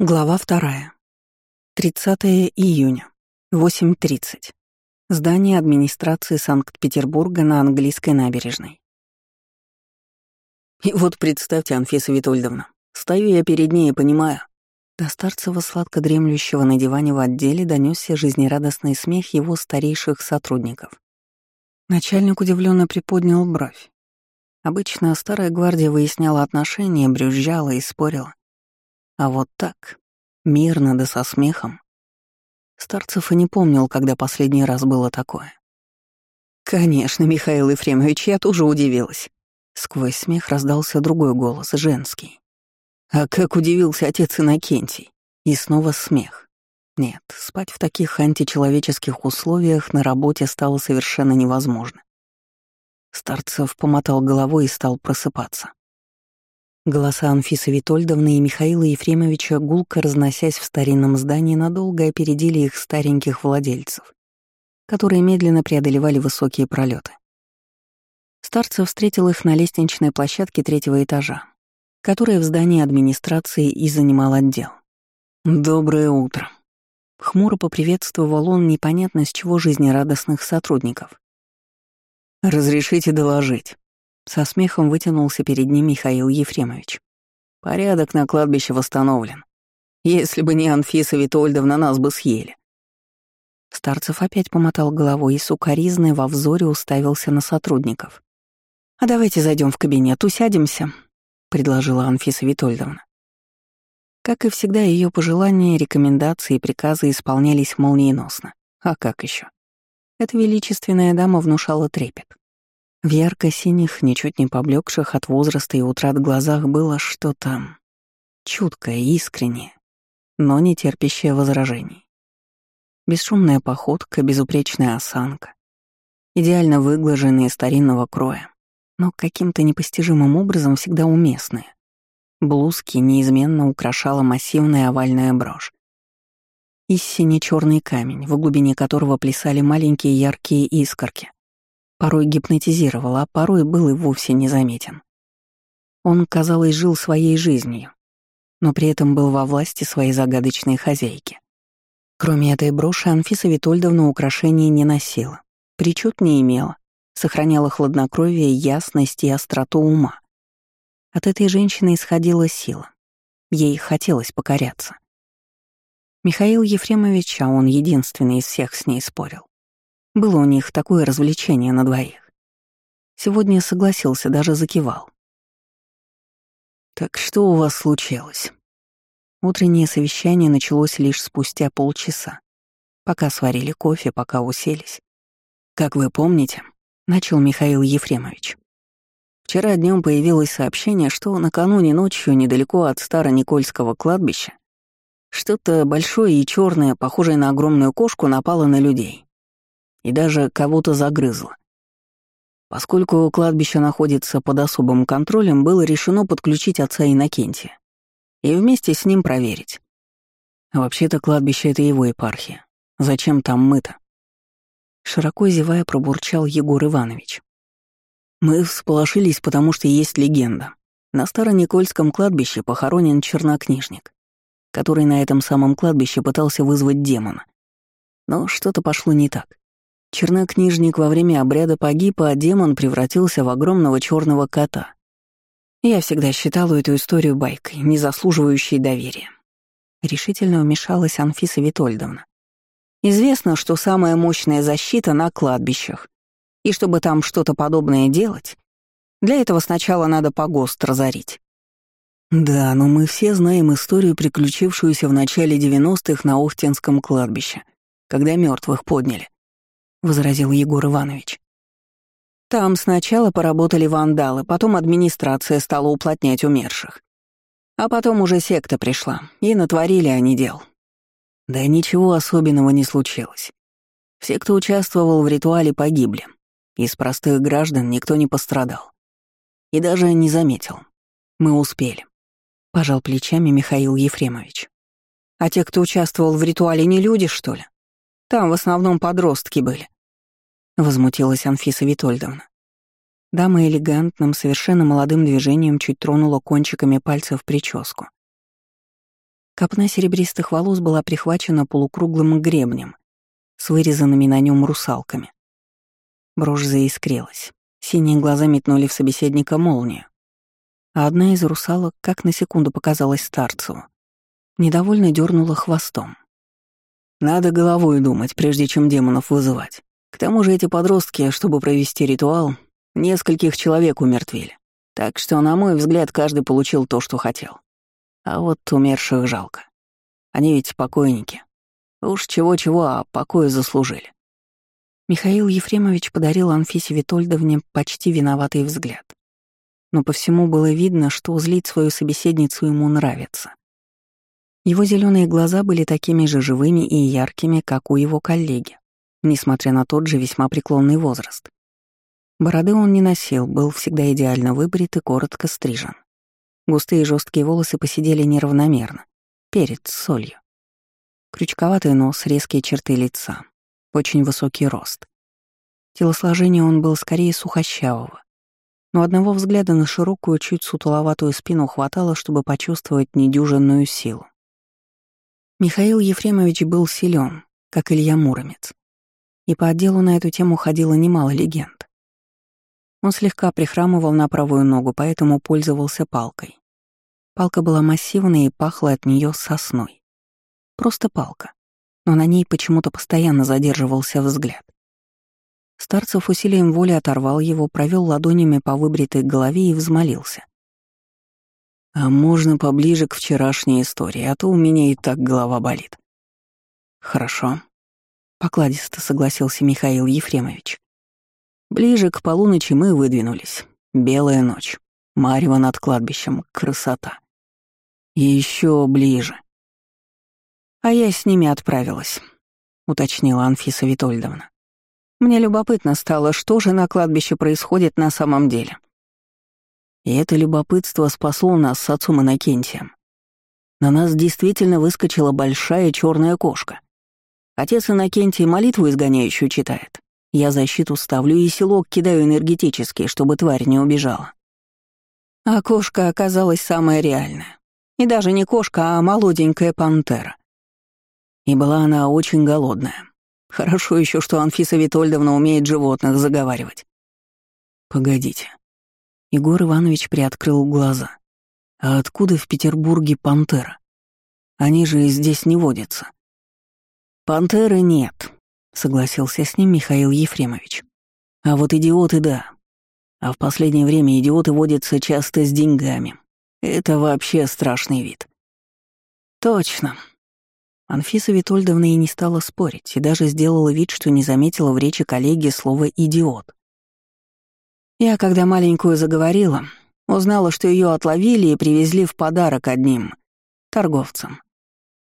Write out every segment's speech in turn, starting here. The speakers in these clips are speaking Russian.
Глава вторая. 30 июня. 8.30. Здание администрации Санкт-Петербурга на английской набережной. И вот представьте, Анфиса Витольдовна, стою я перед ней и понимаю. До старцева сладко дремлющего на диване в отделе донесся жизнерадостный смех его старейших сотрудников. Начальник удивленно приподнял бровь. Обычно старая гвардия выясняла отношения, брюзжала и спорила. А вот так, мирно да со смехом. Старцев и не помнил, когда последний раз было такое. «Конечно, Михаил Ефремович, я тоже удивилась». Сквозь смех раздался другой голос, женский. А как удивился отец Иннокентий. И снова смех. Нет, спать в таких античеловеческих условиях на работе стало совершенно невозможно. Старцев помотал головой и стал просыпаться. Голоса Анфисы Витольдовны и Михаила Ефремовича, гулко разносясь в старинном здании, надолго опередили их стареньких владельцев, которые медленно преодолевали высокие пролеты. Старцев встретил их на лестничной площадке третьего этажа, которая в здании администрации и занимал отдел. «Доброе утро», — хмуро поприветствовал он непонятно с чего жизнерадостных сотрудников. «Разрешите доложить». Со смехом вытянулся перед ним Михаил Ефремович. Порядок на кладбище восстановлен. Если бы не Анфиса Витольдовна, нас бы съели. Старцев опять помотал головой и сукоризной во взоре уставился на сотрудников. «А давайте зайдем в кабинет, усядемся», — предложила Анфиса Витольдовна. Как и всегда, ее пожелания, рекомендации и приказы исполнялись молниеносно. А как еще? Эта величественная дама внушала трепет. В ярко-синих, ничуть не поблекших от возраста и утрат глазах было что-то чуткое, искреннее, но не терпящее возражений. Бесшумная походка, безупречная осанка, идеально выглаженные старинного кроя, но каким-то непостижимым образом всегда уместные. Блузки неизменно украшала массивная овальная брошь. И сине-черный камень, в глубине которого плясали маленькие яркие искорки, порой гипнотизировал, а порой был и вовсе незаметен. Он, казалось, жил своей жизнью, но при этом был во власти своей загадочной хозяйки. Кроме этой броши, Анфиса Витольдовна украшений не носила, причуд не имела, сохраняла хладнокровие, ясность и остроту ума. От этой женщины исходила сила. Ей хотелось покоряться. Михаил Ефремович, а он единственный из всех с ней спорил, было у них такое развлечение на двоих. Сегодня согласился, даже закивал. «Так что у вас случилось?» Утреннее совещание началось лишь спустя полчаса, пока сварили кофе, пока уселись. «Как вы помните», — начал Михаил Ефремович. «Вчера днем появилось сообщение, что накануне ночью недалеко от Староникольского кладбища что-то большое и черное, похожее на огромную кошку, напало на людей и даже кого-то загрызла. Поскольку кладбище находится под особым контролем, было решено подключить отца Иннокентия и вместе с ним проверить. Вообще-то кладбище — это его епархия. Зачем там мы-то? Широко зевая пробурчал Егор Иванович. Мы всполошились, потому что есть легенда. На Староникольском кладбище похоронен чернокнижник, который на этом самом кладбище пытался вызвать демона. Но что-то пошло не так. Чернокнижник во время обряда погиб, а демон превратился в огромного черного кота. Я всегда считала эту историю байкой, не заслуживающей доверия. Решительно вмешалась Анфиса Витольдовна. Известно, что самая мощная защита на кладбищах. И чтобы там что-то подобное делать, для этого сначала надо погост разорить. Да, но мы все знаем историю, приключившуюся в начале 90-х на Охтинском кладбище, когда мертвых подняли возразил Егор Иванович. Там сначала поработали вандалы, потом администрация стала уплотнять умерших. А потом уже секта пришла, и натворили они дел. Да ничего особенного не случилось. Все, кто участвовал в ритуале, погибли. Из простых граждан никто не пострадал. И даже не заметил. Мы успели. Пожал плечами Михаил Ефремович. А те, кто участвовал в ритуале, не люди, что ли? Там в основном подростки были. — возмутилась Анфиса Витольдовна. Дама элегантным, совершенно молодым движением чуть тронула кончиками пальцев прическу. Копна серебристых волос была прихвачена полукруглым гребнем с вырезанными на нем русалками. Брошь заискрилась. Синие глаза метнули в собеседника молнию. А одна из русалок, как на секунду показалась старцу, недовольно дернула хвостом. «Надо головой думать, прежде чем демонов вызывать. К тому же эти подростки, чтобы провести ритуал, нескольких человек умертвили. Так что, на мой взгляд, каждый получил то, что хотел. А вот умерших жалко. Они ведь покойники. Уж чего-чего, а покоя заслужили. Михаил Ефремович подарил Анфисе Витольдовне почти виноватый взгляд. Но по всему было видно, что злить свою собеседницу ему нравится. Его зеленые глаза были такими же живыми и яркими, как у его коллеги, несмотря на тот же весьма преклонный возраст. Бороды он не носил, был всегда идеально выбрит и коротко стрижен. Густые жесткие волосы посидели неравномерно, перед солью. Крючковатый нос, резкие черты лица, очень высокий рост. Телосложение он был скорее сухощавого, но одного взгляда на широкую, чуть сутуловатую спину хватало, чтобы почувствовать недюжинную силу. Михаил Ефремович был силен, как Илья Муромец, и по отделу на эту тему ходило немало легенд. Он слегка прихрамывал на правую ногу, поэтому пользовался палкой. Палка была массивной и пахла от нее сосной. Просто палка, но на ней почему-то постоянно задерживался взгляд. Старцев усилием воли оторвал его, провел ладонями по выбритой голове и взмолился. «А можно поближе к вчерашней истории, а то у меня и так голова болит». «Хорошо», — покладисто согласился Михаил Ефремович. Ближе к полуночи мы выдвинулись. Белая ночь. Марево над кладбищем. Красота. Еще ближе. А я с ними отправилась, уточнила Анфиса Витольдовна. Мне любопытно стало, что же на кладбище происходит на самом деле. И это любопытство спасло нас с отцом Иннокентием. На нас действительно выскочила большая черная кошка. Отец Иннокентий молитву изгоняющую читает. Я защиту ставлю и селок кидаю энергетически, чтобы тварь не убежала. А кошка оказалась самая реальная. И даже не кошка, а молоденькая пантера. И была она очень голодная. Хорошо еще, что Анфиса Витольдовна умеет животных заговаривать. Погодите. Егор Иванович приоткрыл глаза. А откуда в Петербурге пантера? Они же здесь не водятся. Пантеры нет, согласился с ним Михаил Ефремович. А вот идиоты — да. А в последнее время идиоты водятся часто с деньгами. Это вообще страшный вид. Точно. Анфиса Витольдовна и не стала спорить, и даже сделала вид, что не заметила в речи коллеги слово «идиот». Я, когда маленькую заговорила, узнала, что ее отловили и привезли в подарок одним торговцам.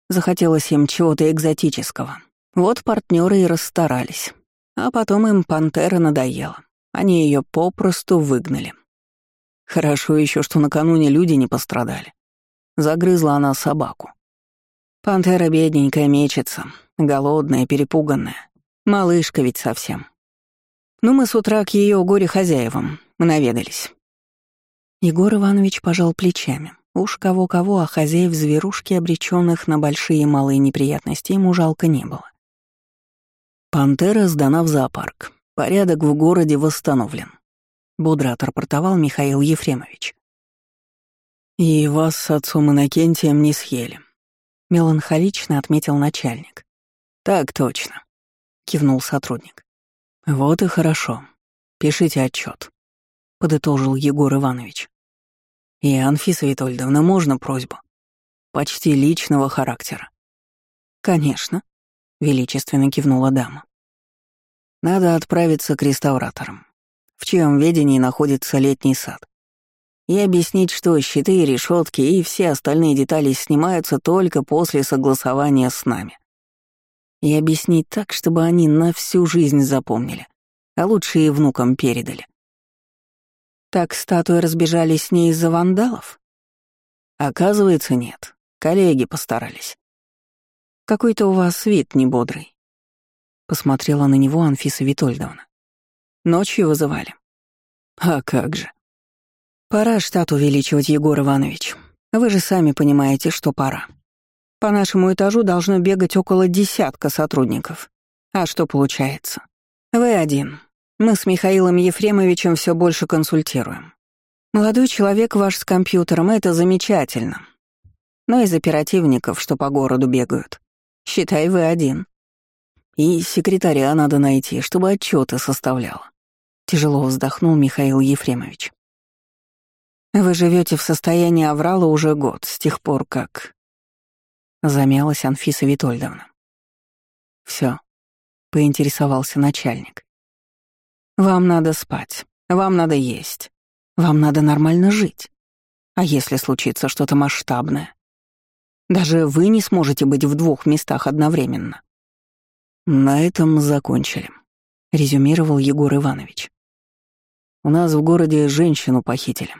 Захотелось им чего-то экзотического, вот партнеры и расстарались. А потом им пантера надоела. Они ее попросту выгнали. Хорошо еще, что накануне люди не пострадали. Загрызла она собаку. Пантера бедненькая мечется, голодная, перепуганная. Малышка ведь совсем. Ну, мы с утра к ее горе-хозяевам наведались. Егор Иванович пожал плечами. Уж кого-кого, а хозяев зверушки, обреченных на большие и малые неприятности, ему жалко не было. Пантера сдана в зоопарк. Порядок в городе восстановлен. Бодро отрапортовал Михаил Ефремович. «И вас с отцом Иннокентием не съели», — меланхолично отметил начальник. «Так точно», — кивнул сотрудник. «Вот и хорошо. Пишите отчет, подытожил Егор Иванович. «И, Анфиса Витольдовна, можно просьбу? Почти личного характера». «Конечно», величественно кивнула дама. Надо отправиться к реставраторам, в чьем ведении находится летний сад, и объяснить, что щиты, решетки и все остальные детали снимаются только после согласования с нами. И объяснить так, чтобы они на всю жизнь запомнили, а лучше и внукам передали. Так статуи разбежались с ней из-за вандалов? Оказывается, нет. Коллеги постарались. Какой-то у вас вид небодрый. Посмотрела на него Анфиса Витольдовна. Ночью вызывали. А как же. Пора штат увеличивать, Егор Иванович. Вы же сами понимаете, что пора. По нашему этажу должно бегать около десятка сотрудников. А что получается? Вы один. Мы с Михаилом Ефремовичем все больше консультируем. Молодой человек ваш с компьютером — это замечательно. Но из оперативников, что по городу бегают, считай, вы один. И секретаря надо найти, чтобы отчеты составляла. Тяжело вздохнул Михаил Ефремович. Вы живете в состоянии аврала уже год, с тех пор как... Замялась Анфиса Витольдовна. Все, поинтересовался начальник. Вам надо спать, вам надо есть, вам надо нормально жить. А если случится что-то масштабное? Даже вы не сможете быть в двух местах одновременно. На этом закончили, резюмировал Егор Иванович. У нас в городе женщину похитили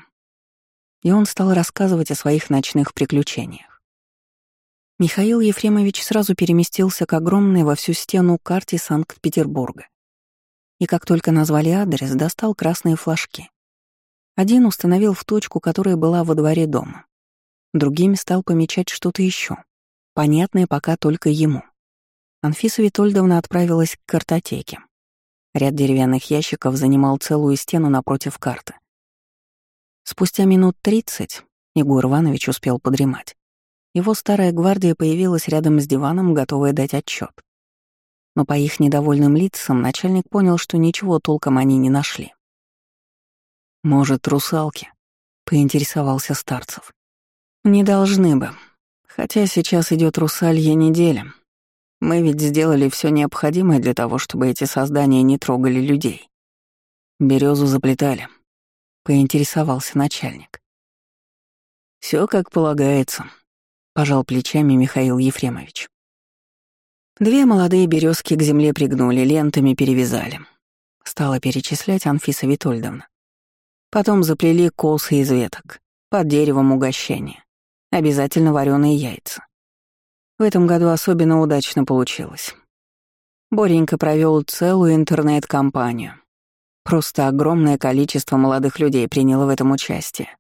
и он стал рассказывать о своих ночных приключениях. Михаил Ефремович сразу переместился к огромной во всю стену карте Санкт-Петербурга. И как только назвали адрес, достал красные флажки. Один установил в точку, которая была во дворе дома. Другими стал помечать что-то еще, понятное пока только ему. Анфиса Витольдовна отправилась к картотеке. Ряд деревянных ящиков занимал целую стену напротив карты. Спустя минут тридцать Егор Иванович успел подремать. Его старая гвардия появилась рядом с диваном, готовая дать отчет. Но по их недовольным лицам начальник понял, что ничего толком они не нашли. «Может, русалки?» — поинтересовался Старцев. «Не должны бы. Хотя сейчас идет русалья неделя. Мы ведь сделали все необходимое для того, чтобы эти создания не трогали людей. Березу заплетали, поинтересовался начальник. Все как полагается, пожал плечами Михаил Ефремович. Две молодые березки к земле пригнули, лентами перевязали. Стала перечислять Анфиса Витольдовна. Потом заплели косы из веток, под деревом угощения. Обязательно вареные яйца. В этом году особенно удачно получилось. Боренька провел целую интернет-кампанию. Просто огромное количество молодых людей приняло в этом участие.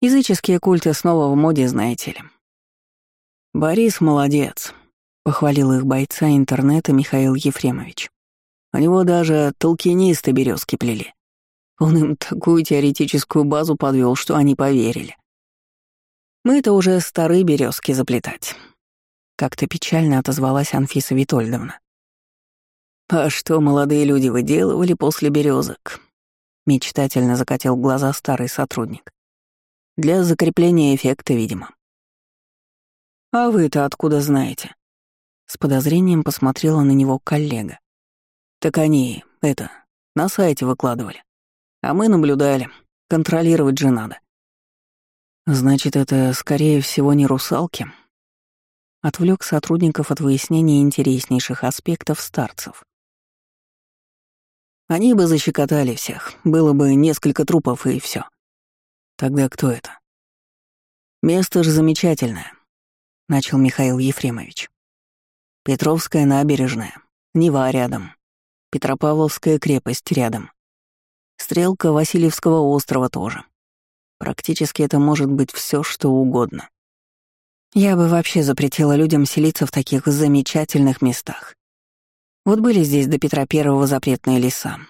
Языческие культы снова в моде, знаете ли. «Борис молодец», — похвалил их бойца интернета Михаил Ефремович. У него даже толкинисты березки плели. Он им такую теоретическую базу подвел, что они поверили. Мы-то уже старые березки заплетать. Как-то печально отозвалась Анфиса Витольдовна. «А что молодые люди выделывали после березок? Мечтательно закатил глаза старый сотрудник. «Для закрепления эффекта, видимо». «А вы-то откуда знаете?» С подозрением посмотрела на него коллега. «Так они, это, на сайте выкладывали. А мы наблюдали. Контролировать же надо». «Значит, это, скорее всего, не русалки?» Отвлек сотрудников от выяснения интереснейших аспектов старцев. Они бы защекотали всех, было бы несколько трупов и все. Тогда кто это? Место же замечательное, начал Михаил Ефремович. Петровская набережная, Нева рядом, Петропавловская крепость рядом, стрелка Васильевского острова тоже. Практически это может быть все, что угодно. Я бы вообще запретила людям селиться в таких замечательных местах. Вот были здесь до Петра Первого запретные леса.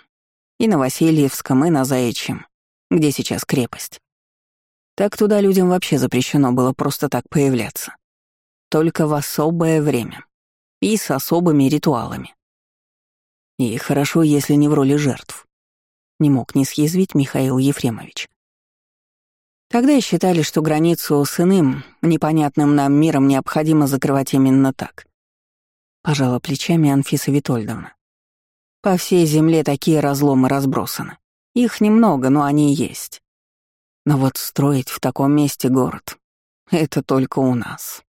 И на Васильевском, и на Заячьем, где сейчас крепость. Так туда людям вообще запрещено было просто так появляться. Только в особое время. И с особыми ритуалами. И хорошо, если не в роли жертв. Не мог не съязвить Михаил Ефремович. Тогда считали, что границу с иным, непонятным нам миром необходимо закрывать именно так. Пожала плечами Анфиса Витольдовна. По всей земле такие разломы разбросаны. Их немного, но они есть. Но вот строить в таком месте город — это только у нас.